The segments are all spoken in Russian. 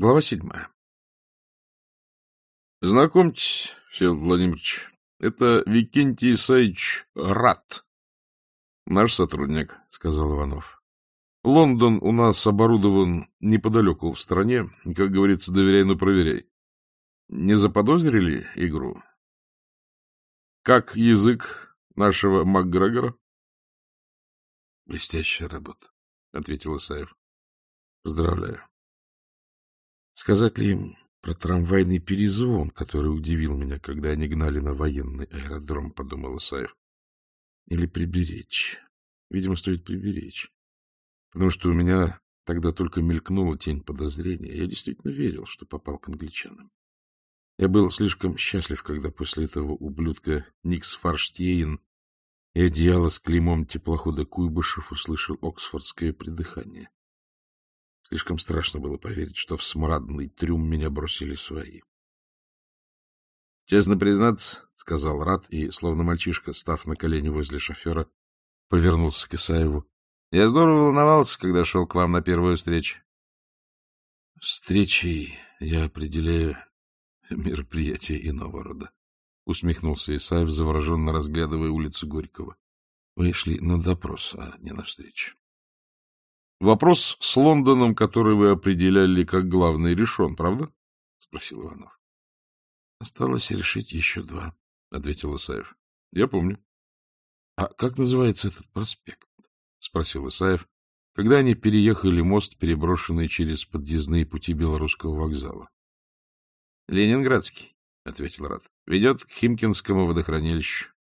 Глава седьмая. Знакомьтесь, Федор Владимирович, это Викентий Исаевич Рат. Наш сотрудник, сказал Иванов. Лондон у нас оборудован неподалеку в стране, как говорится, доверяй, но проверяй. Не заподозрили игру? Как язык нашего МакГрегора? Блестящая работа, ответил Исаев. Поздравляю. Сказать ли им про трамвайный перезвон, который удивил меня, когда они гнали на военный аэродром, — подумал Исаев. Или приберечь. Видимо, стоит приберечь. Потому что у меня тогда только мелькнула тень подозрения. Я действительно верил, что попал к англичанам. Я был слишком счастлив, когда после этого ублюдка Никс Фарштейн и одеяло с клеймом теплохода Куйбышев услышал оксфордское придыхание. Слишком страшно было поверить, что в смрадный трюм меня бросили свои. — Честно признаться, — сказал Рат, и, словно мальчишка, став на колени возле шофера, повернулся к Исаеву. — Я здорово волновался, когда шел к вам на первую встречу. — Встречей я определяю мероприятие иного рода, — усмехнулся Исаев, завороженно разглядывая улицу Горького. — Вы шли на допрос, а не на встречу. Вопрос с Лондоном, который вы определяли как главный, решен, правда? — спросил Иванов. — Осталось решить еще два, — ответил Исаев. — Я помню. — А как называется этот проспект? — спросил Исаев, когда они переехали мост, переброшенный через подъездные пути Белорусского вокзала. — Ленинградский, — ответил Рад. — Ведет к Химкинскому водохранилищу.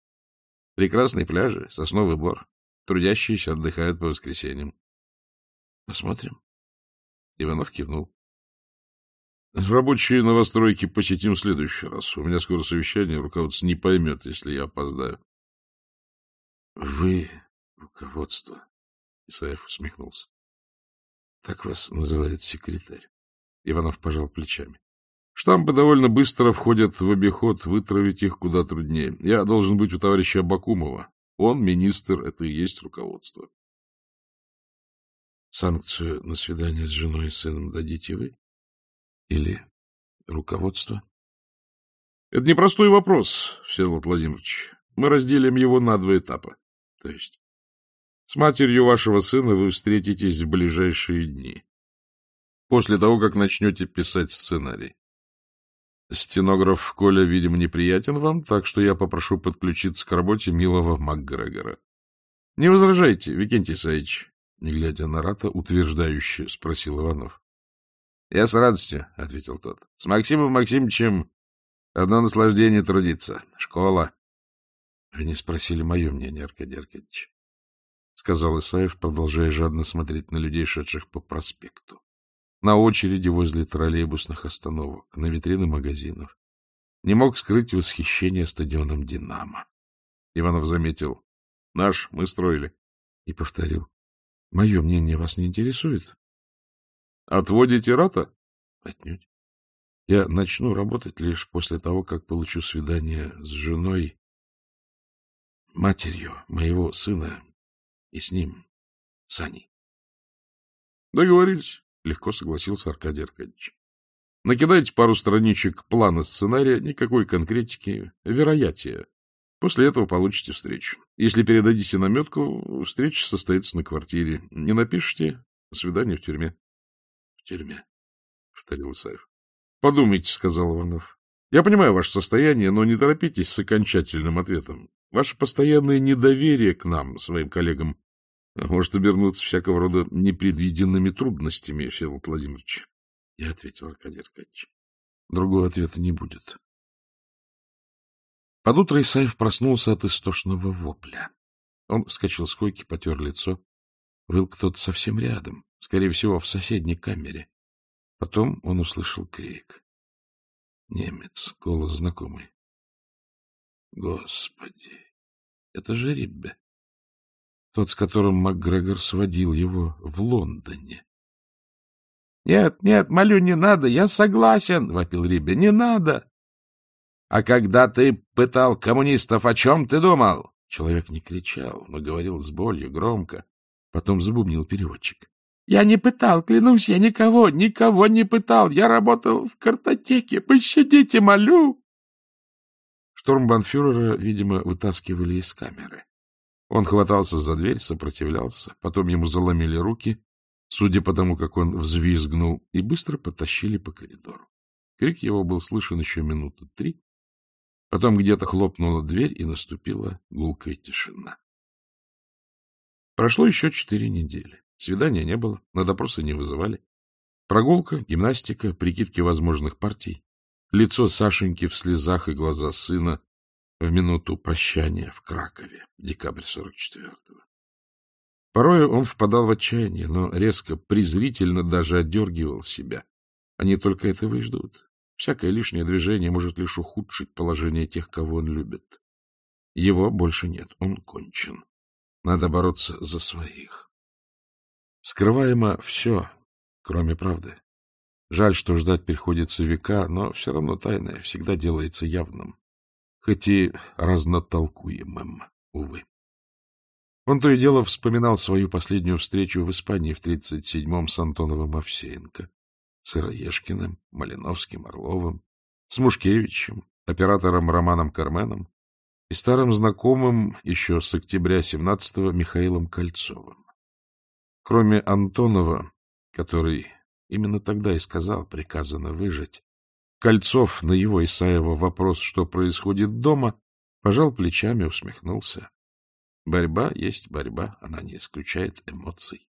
Прекрасные пляжи, сосновый бор. Трудящиеся отдыхают по воскресеньям. Посмотрим. Иванов кивнул. Рабочие новостройки посетим в следующий раз. У меня скоро совещание, руководство не поймет, если я опоздаю. — Вы руководство, — Исаев усмехнулся. — Так вас называет секретарь. Иванов пожал плечами. Штампы довольно быстро входят в обиход, вытравить их куда труднее. Я должен быть у товарища Бакумова. Он министр, это и есть руководство. Санкцию на свидание с женой и сыном дадите вы? Или руководство? — Это непростой вопрос, Всеволод Владимирович. Мы разделим его на два этапа. То есть с матерью вашего сына вы встретитесь в ближайшие дни, после того, как начнете писать сценарий. Стенограф Коля, видимо, неприятен вам, так что я попрошу подключиться к работе милого МакГрегора. Не возражайте, Викентий Саевич. Глядя на Рата, утверждающе спросил Иванов. — Я с радостью, — ответил тот. — С Максимом Максимовичем одно наслаждение трудиться. Школа. — Вы не спросили мое мнение, Аркадий Аркадьевич, — сказал Исаев, продолжая жадно смотреть на людей, шедших по проспекту. На очереди возле троллейбусных остановок, на витрины магазинов. Не мог скрыть восхищение стадионом «Динамо». Иванов заметил. — Наш мы строили. И повторил. Мое мнение вас не интересует? Отводите рата? Отнюдь. Я начну работать лишь после того, как получу свидание с женой, матерью моего сына и с ним, Саней. Договорились, легко согласился Аркадий Аркадьевич. Накидайте пару страничек плана сценария, никакой конкретики, вероятия. После этого получите встречу. Если передадите наметку, встреча состоится на квартире. Не напишите — свидание в тюрьме. — В тюрьме, — повторил Исаев. — Подумайте, — сказал Иванов. — Я понимаю ваше состояние, но не торопитесь с окончательным ответом. Ваше постоянное недоверие к нам, своим коллегам, может обернуться всякого рода непредвиденными трудностями, Федор Владимирович. Я ответил, Аркадий Аркадьевич. Другого ответа не будет. Под утро Исаев проснулся от истошного вопля. Он вскочил с койки, потер лицо. Выл кто-то совсем рядом, скорее всего, в соседней камере. Потом он услышал крик. Немец, голос знакомый. Господи, это же Риббе. Тот, с которым МакГрегор сводил его в Лондоне. — Нет, нет, молю, не надо, я согласен, — вопил Риббе. — Не надо! А когда ты пытал коммунистов, о чем ты думал? Человек не кричал, но говорил с болью, громко. Потом забубнил переводчик. — Я не пытал, клянусь, я никого, никого не пытал. Я работал в картотеке. Пощадите, молю! Штурмбанфюрера, видимо, вытаскивали из камеры. Он хватался за дверь, сопротивлялся. Потом ему заломили руки, судя по тому, как он взвизгнул, и быстро потащили по коридору. Крик его был слышен еще минуту три, Потом где-то хлопнула дверь, и наступила гулкая тишина. Прошло еще четыре недели. Свидания не было, на допросы не вызывали. Прогулка, гимнастика, прикидки возможных партий. Лицо Сашеньки в слезах и глаза сына в минуту прощания в Кракове, декабрь 44-го. Порой он впадал в отчаяние, но резко, презрительно даже одергивал себя. Они только этого и ждут. Всякое лишнее движение может лишь ухудшить положение тех, кого он любит. Его больше нет, он кончен. Надо бороться за своих. Скрываемо все, кроме правды. Жаль, что ждать приходится века, но все равно тайное всегда делается явным, хоть и разнотолкуемым, увы. Он то и дело вспоминал свою последнюю встречу в Испании в 37-м с Антоновым Овсеенко. Сыроежкиным, Малиновским, Орловым, Смушкевичем, оператором Романом Карменом и старым знакомым еще с октября 17-го Михаилом Кольцовым. Кроме Антонова, который именно тогда и сказал приказано выжить, Кольцов на его Исаева вопрос, что происходит дома, пожал плечами, усмехнулся. Борьба есть борьба, она не исключает эмоций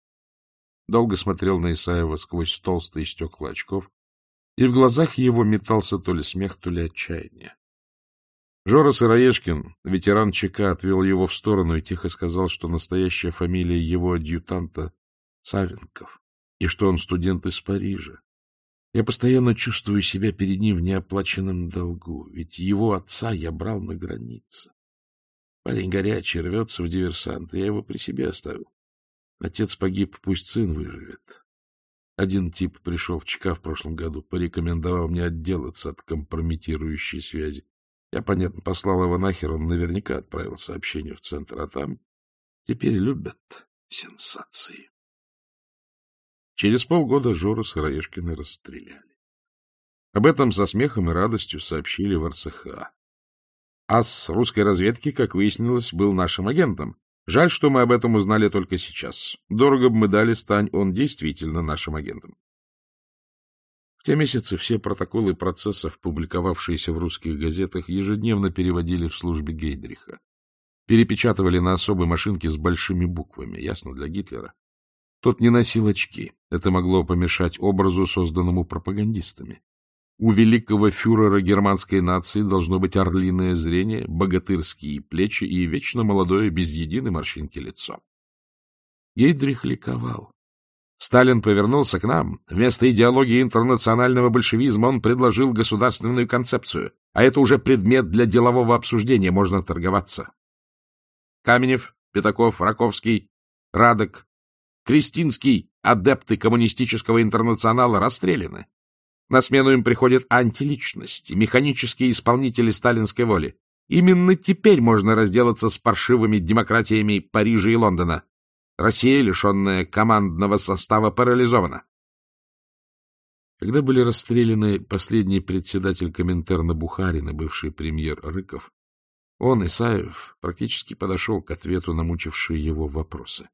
долго смотрел на Исаева сквозь толстые стекла очков, и в глазах его метался то ли смех, то ли отчаяние. Жора Сыроежкин, ветеран ЧК, отвел его в сторону и тихо сказал, что настоящая фамилия его адъютанта — Савенков, и что он студент из Парижа. Я постоянно чувствую себя перед ним в неоплаченном долгу, ведь его отца я брал на границе. Парень горячий, рвется в диверсанты, я его при себе оставил. Отец погиб, пусть сын выживет. Один тип пришел в ЧК в прошлом году, порекомендовал мне отделаться от компрометирующей связи. Я, понятно, послал его нахер, он наверняка отправил сообщение в центр, а там теперь любят сенсации. Через полгода Жору Сыроежкина расстреляли. Об этом со смехом и радостью сообщили в РСХА. АС русской разведки, как выяснилось, был нашим агентом, Жаль, что мы об этом узнали только сейчас. Дорого бы мы дали, стань он действительно нашим агентом. В те месяцы все протоколы процессов, публиковавшиеся в русских газетах, ежедневно переводили в службе Гейдриха. Перепечатывали на особой машинке с большими буквами, ясно, для Гитлера. Тот не носил очки. Это могло помешать образу, созданному пропагандистами. У великого фюрера германской нации должно быть орлиное зрение, богатырские плечи и вечно молодое без единой морщинки лицо. Гейдрих ликовал. Сталин повернулся к нам. Вместо идеологии интернационального большевизма он предложил государственную концепцию, а это уже предмет для делового обсуждения, можно торговаться. Каменев, Пятаков, Раковский, Радок, Кристинский, адепты коммунистического интернационала расстреляны. На смену им приходят антиличности, механические исполнители сталинской воли. Именно теперь можно разделаться с паршивыми демократиями Парижа и Лондона. Россия, лишенная командного состава, парализована. Когда были расстреляны последний председатель Коминтерна и бывший премьер Рыков, он, Исаев, практически подошел к ответу на мучившие его вопросы.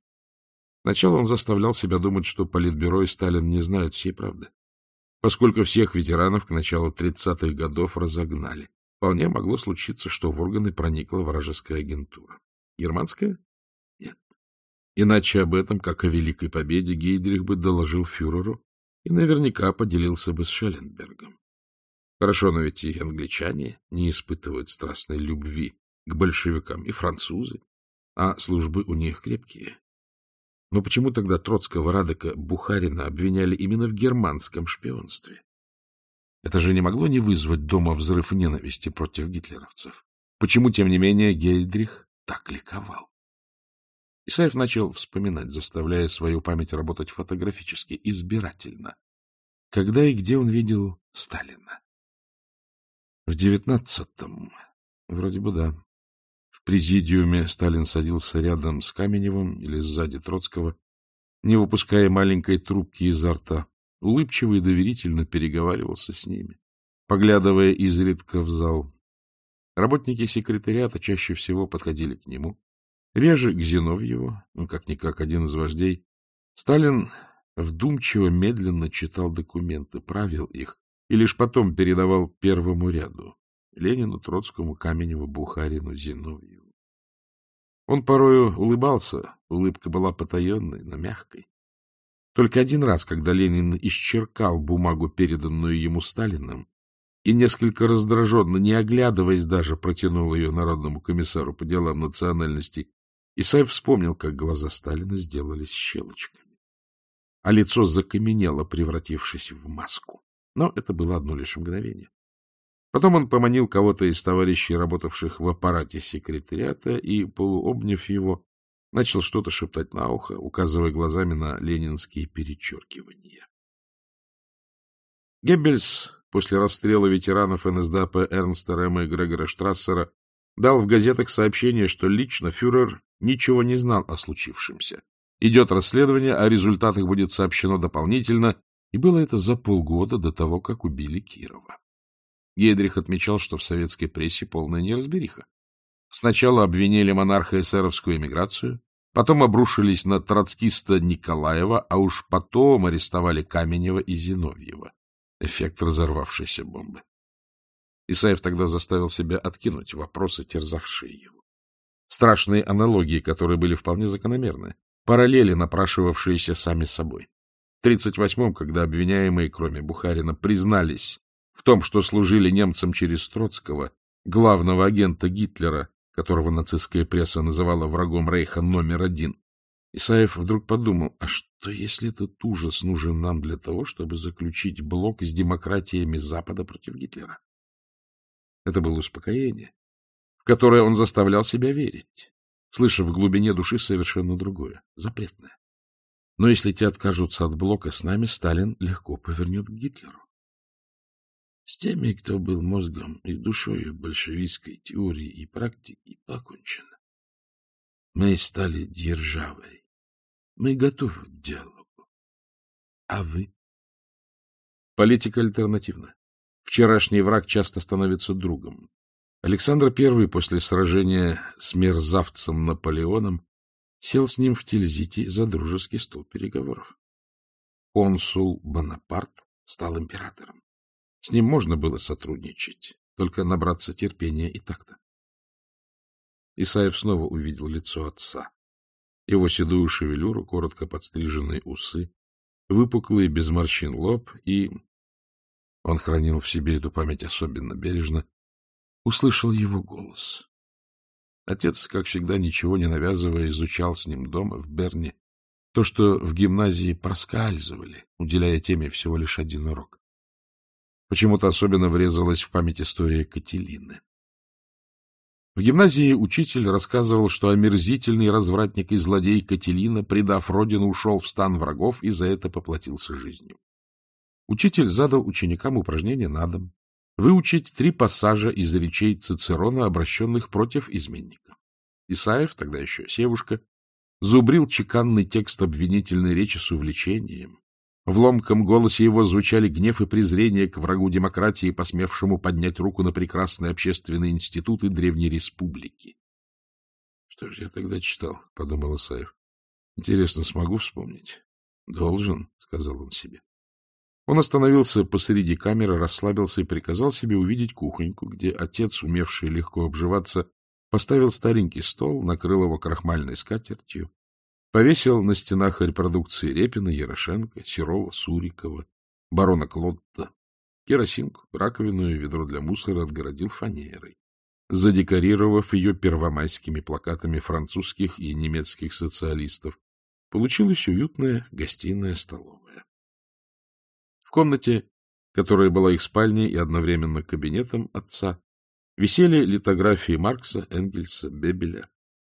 Сначала он заставлял себя думать, что Политбюро и Сталин не знают всей правды поскольку всех ветеранов к началу 30-х годов разогнали. Вполне могло случиться, что в органы проникла вражеская агентура. Германская? Нет. Иначе об этом, как о Великой Победе, Гейдрих бы доложил фюреру и наверняка поделился бы с Шелленбергом. Хорошо, но ведь и англичане не испытывают страстной любви к большевикам, и французы, а службы у них крепкие. Но почему тогда Троцкого, Радека, Бухарина обвиняли именно в германском шпионстве? Это же не могло не вызвать дома взрыв ненависти против гитлеровцев. Почему, тем не менее, Гейдрих так ликовал? Исаев начал вспоминать, заставляя свою память работать фотографически, избирательно. Когда и где он видел Сталина? В девятнадцатом. Вроде бы да. В президиуме Сталин садился рядом с Каменевым или сзади Троцкого, не выпуская маленькой трубки изо рта, улыбчиво и доверительно переговаривался с ними, поглядывая изредка в зал. Работники секретариата чаще всего подходили к нему, реже к Зиновьеву, ну, как-никак один из вождей. Сталин вдумчиво, медленно читал документы, правил их и лишь потом передавал первому ряду. Ленину, Троцкому, Каменеву, Бухарину, Зиновьеву. Он порою улыбался, улыбка была потаенной, но мягкой. Только один раз, когда Ленин исчеркал бумагу, переданную ему Сталиным, и несколько раздраженно, не оглядываясь даже, протянул ее народному комиссару по делам национальностей, Исаев вспомнил, как глаза Сталина сделались щелочками, а лицо закаменело, превратившись в маску. Но это было одно лишь мгновение. Потом он поманил кого-то из товарищей, работавших в аппарате секретариата, и, полуобняв его, начал что-то шептать на ухо, указывая глазами на ленинские перечеркивания. Геббельс после расстрела ветеранов НСДАП Эрнста Рэма и Грегора Штрассера дал в газетах сообщение, что лично фюрер ничего не знал о случившемся. Идет расследование, о результатах будет сообщено дополнительно, и было это за полгода до того, как убили Кирова. Гейдрих отмечал, что в советской прессе полная неразбериха. Сначала обвинили монархо-эсеровскую эмиграцию, потом обрушились на троцкиста Николаева, а уж потом арестовали Каменева и Зиновьева. Эффект разорвавшейся бомбы. Исаев тогда заставил себя откинуть вопросы, терзавшие его. Страшные аналогии, которые были вполне закономерны, параллели, напрашивавшиеся сами собой. В 38-м, когда обвиняемые, кроме Бухарина, признались в том, что служили немцам через Троцкого, главного агента Гитлера, которого нацистская пресса называла врагом Рейха номер один, Исаев вдруг подумал, а что, если этот ужас нужен нам для того, чтобы заключить блок с демократиями Запада против Гитлера? Это было успокоение, в которое он заставлял себя верить, Слыша в глубине души совершенно другое, запретное. Но если те откажутся от блока с нами, Сталин легко повернет к Гитлеру. С теми, кто был мозгом и душою большевистской теории и практики, покончено. Мы стали державой. Мы готовы к диалогу. А вы? Политика альтернативна. Вчерашний враг часто становится другом. Александр I после сражения с мерзавцем Наполеоном сел с ним в Тильзите за дружеский стол переговоров. Консул Бонапарт стал императором. С ним можно было сотрудничать, только набраться терпения и так-то. Исаев снова увидел лицо отца. Его седую шевелюру, коротко подстриженные усы, выпуклый, без морщин лоб, и... Он хранил в себе эту память особенно бережно. Услышал его голос. Отец, как всегда, ничего не навязывая, изучал с ним дома в Берне то, что в гимназии проскальзывали, уделяя теме всего лишь один урок почему-то особенно врезалась в память история Кателины. В гимназии учитель рассказывал, что омерзительный развратник и злодей Кателина, предав родину, ушел в стан врагов и за это поплатился жизнью. Учитель задал ученикам упражнение на дом — выучить три пассажа из речей Цицерона, обращенных против изменника. Исаев, тогда еще севушка, зубрил чеканный текст обвинительной речи с увлечением, в ломком голосе его звучали гнев и презрение к врагу демократии, посмевшему поднять руку на прекрасные общественные институты Древней Республики. — Что же я тогда читал? — подумал Исаев. — Интересно, смогу вспомнить? — Должен, — сказал он себе. Он остановился посреди камеры, расслабился и приказал себе увидеть кухоньку, где отец, умевший легко обживаться, поставил старенький стол, накрыл его крахмальной скатертью Повесил на стенах репродукции Репина, Ярошенко, Серова, Сурикова, барона Клотта. Керосинку, раковину и ведро для мусора отгородил фанерой, задекорировав ее первомайскими плакатами французских и немецких социалистов. Получилась уютная гостиная столовая. В комнате, которая была их спальней и одновременно кабинетом отца, висели литографии Маркса, Энгельса, Бебеля,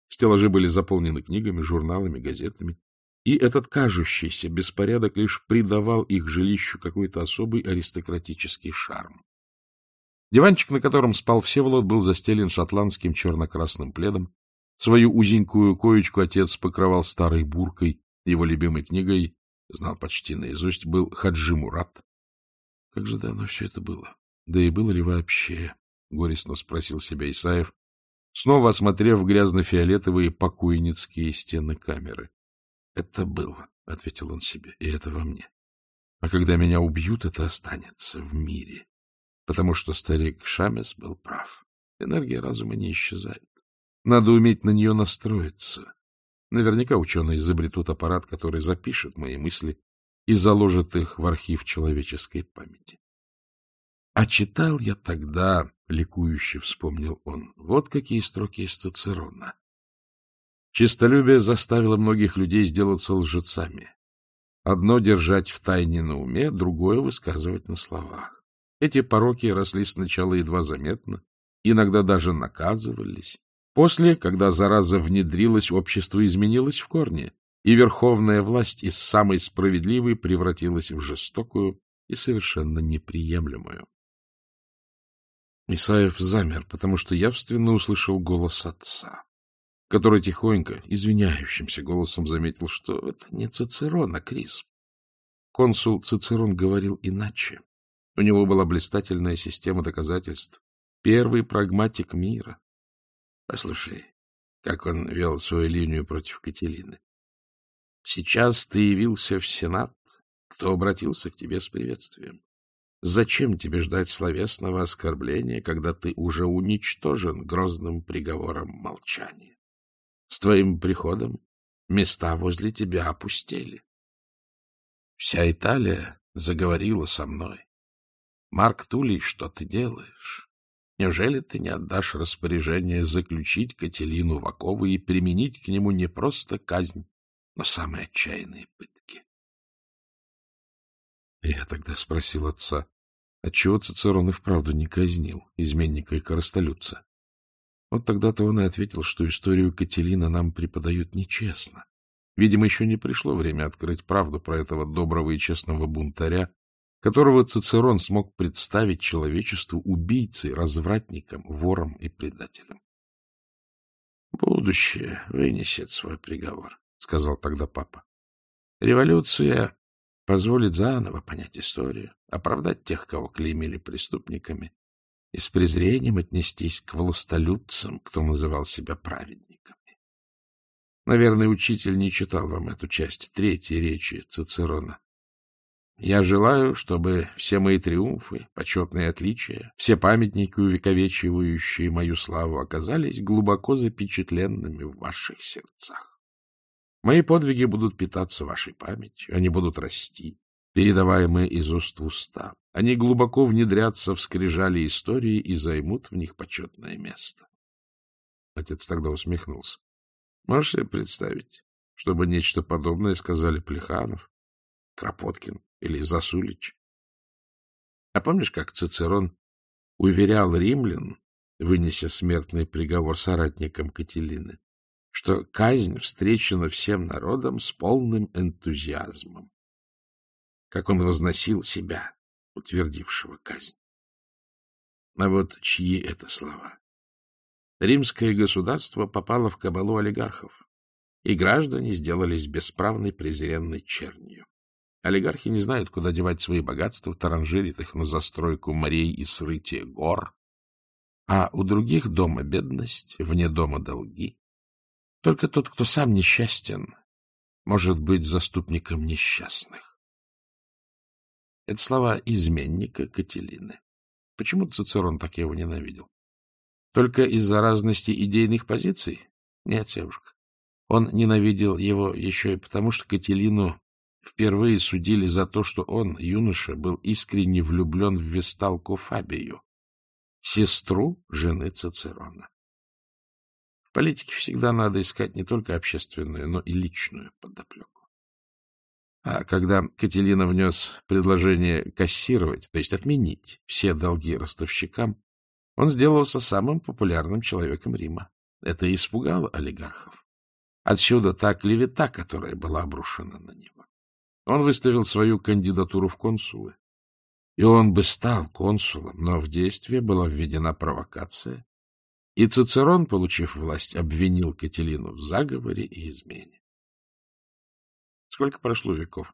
Стеллажи были заполнены книгами, журналами, газетами, и этот кажущийся беспорядок лишь придавал их жилищу какой-то особый аристократический шарм. Диванчик, на котором спал Всеволод, был застелен шотландским черно-красным пледом. Свою узенькую коечку отец покрывал старой буркой, его любимой книгой, знал почти наизусть, был Хаджи Мурат. Как же давно все это было? Да и было ли вообще? — горестно спросил себя Исаев, снова осмотрев грязно-фиолетовые покойницкие стены камеры. — Это было, — ответил он себе, — и это во мне. А когда меня убьют, это останется в мире, потому что старик Шамес был прав. Энергия разума не исчезает. Надо уметь на нее настроиться. Наверняка ученые изобретут аппарат, который запишет мои мысли и заложит их в архив человеческой памяти. А читал я тогда, — ликующе вспомнил он, — вот какие строки из Цицерона. Чистолюбие заставило многих людей сделаться лжецами. Одно держать в тайне на уме, другое высказывать на словах. Эти пороки росли сначала едва заметно, иногда даже наказывались. После, когда зараза внедрилась, общество изменилось в корне, и верховная власть из самой справедливой превратилась в жестокую и совершенно неприемлемую. Исаев замер, потому что явственно услышал голос отца, который тихонько, извиняющимся голосом заметил, что это не Цицерон, а Крис. Консул Цицерон говорил иначе. У него была блистательная система доказательств. Первый прагматик мира. А Послушай, как он вел свою линию против Кателины. Сейчас ты явился в Сенат, кто обратился к тебе с приветствием. Зачем тебе ждать словесного оскорбления, когда ты уже уничтожен грозным приговором молчания? С твоим приходом места возле тебя опустели. Вся Италия заговорила со мной. Марк Тулей, что ты делаешь? Неужели ты не отдашь распоряжение заключить Кателину Вакову и применить к нему не просто казнь, но самые отчаянные пытки? Я тогда спросил отца, «А отчего Цицерон и вправду не казнил изменника и коростолюбца. Вот тогда-то он и ответил, что историю Кателина нам преподают нечестно. Видимо, еще не пришло время открыть правду про этого доброго и честного бунтаря, которого Цицерон смог представить человечеству убийцей, развратником, вором и предателем. «Будущее вынесет свой приговор», — сказал тогда папа. «Революция позволит заново понять историю, оправдать тех, кого клеймили преступниками, и с презрением отнестись к властолюбцам, кто называл себя праведниками. Наверное, учитель не читал вам эту часть третьей речи Цицерона. Я желаю, чтобы все мои триумфы, почетные отличия, все памятники, увековечивающие мою славу, оказались глубоко запечатленными в ваших сердцах. Мои подвиги будут питаться вашей памятью, они будут расти, передаваемые из уст в уста. Они глубоко внедрятся в скрижали истории и займут в них почетное место. Отец тогда усмехнулся. Можешь себе представить, чтобы нечто подобное сказали Плеханов, Кропоткин или Засулич? А помнишь, как Цицерон уверял римлян, вынеся смертный приговор соратникам Кателины, что казнь встречена всем народом с полным энтузиазмом. Как он возносил себя, утвердившего казнь. А вот чьи это слова? Римское государство попало в кабалу олигархов, и граждане сделались бесправной презренной чернью. Олигархи не знают, куда девать свои богатства, таранжирят их на застройку морей и срытие гор, а у других дома бедность, вне дома долги, только тот, кто сам несчастен, может быть заступником несчастных. Это слова изменника Кателины. Почему Цицерон так его ненавидел? Только из-за разности идейных позиций? Нет, девушка. Он ненавидел его еще и потому, что Кателину впервые судили за то, что он, юноша, был искренне влюблен в весталку Фабию, сестру жены Цицерона политике всегда надо искать не только общественную, но и личную подоплеку. А когда Кателина внес предложение кассировать, то есть отменить все долги ростовщикам, он сделался самым популярным человеком Рима. Это испугало олигархов. Отсюда та клевета, которая была обрушена на него. Он выставил свою кандидатуру в консулы. И он бы стал консулом, но в действие была введена провокация, и Цицерон, получив власть, обвинил Кателину в заговоре и измене. Сколько прошло веков,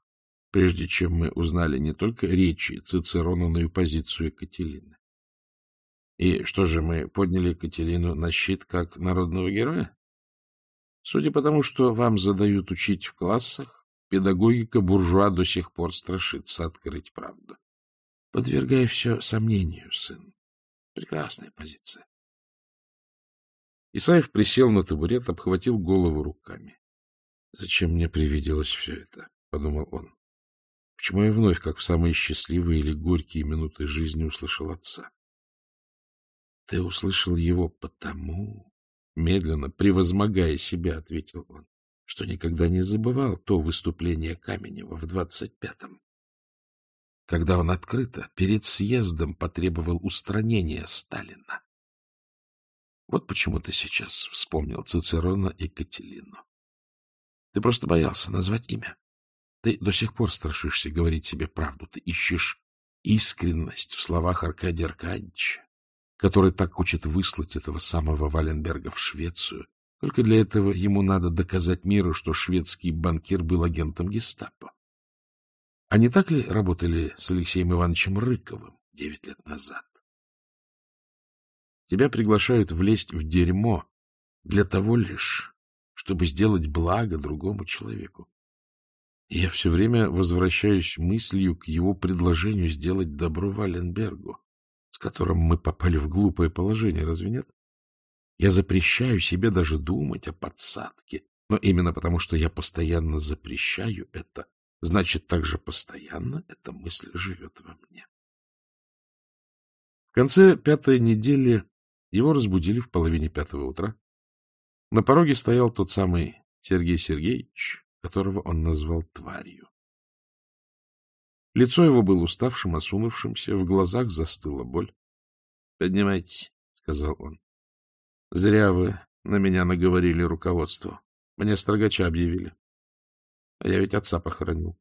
прежде чем мы узнали не только речи Цицерона, но и позицию Кателины? И что же, мы подняли Катерину на щит как народного героя? Судя по тому, что вам задают учить в классах, педагогика буржуа до сих пор страшится открыть правду. подвергая все сомнению, сын. Прекрасная позиция. Исаев присел на табурет, обхватил голову руками. — Зачем мне привиделось все это? — подумал он. — Почему я вновь, как в самые счастливые или горькие минуты жизни, услышал отца? — Ты услышал его потому, медленно, превозмогая себя, — ответил он, — что никогда не забывал то выступление Каменева в двадцать пятом когда он открыто перед съездом потребовал устранения Сталина. Вот почему ты сейчас вспомнил Цицерона и Кателину. Ты просто боялся назвать имя. Ты до сих пор страшишься говорить себе правду. Ты ищешь искренность в словах Аркадия Аркадьевича, который так хочет выслать этого самого Валенберга в Швецию. Только для этого ему надо доказать миру, что шведский банкир был агентом гестапо. А не так ли работали с Алексеем Ивановичем Рыковым девять лет назад? Тебя приглашают влезть в дерьмо для того лишь, чтобы сделать благо другому человеку. Я все время возвращаюсь мыслью к его предложению сделать добро Валенбергу, с которым мы попали в глупое положение, разве нет? Я запрещаю себе даже думать о подсадке, но именно потому, что я постоянно запрещаю это, значит, так же постоянно эта мысль живет во мне. В конце пятой недели его разбудили в половине пятого утра. На пороге стоял тот самый Сергей Сергеевич, которого он назвал тварью. Лицо его было уставшим, осунувшимся, в глазах застыла боль. — Поднимайтесь, — сказал он. — Зря вы на меня наговорили руководство. Мне строгача объявили. А я ведь отца похоронил.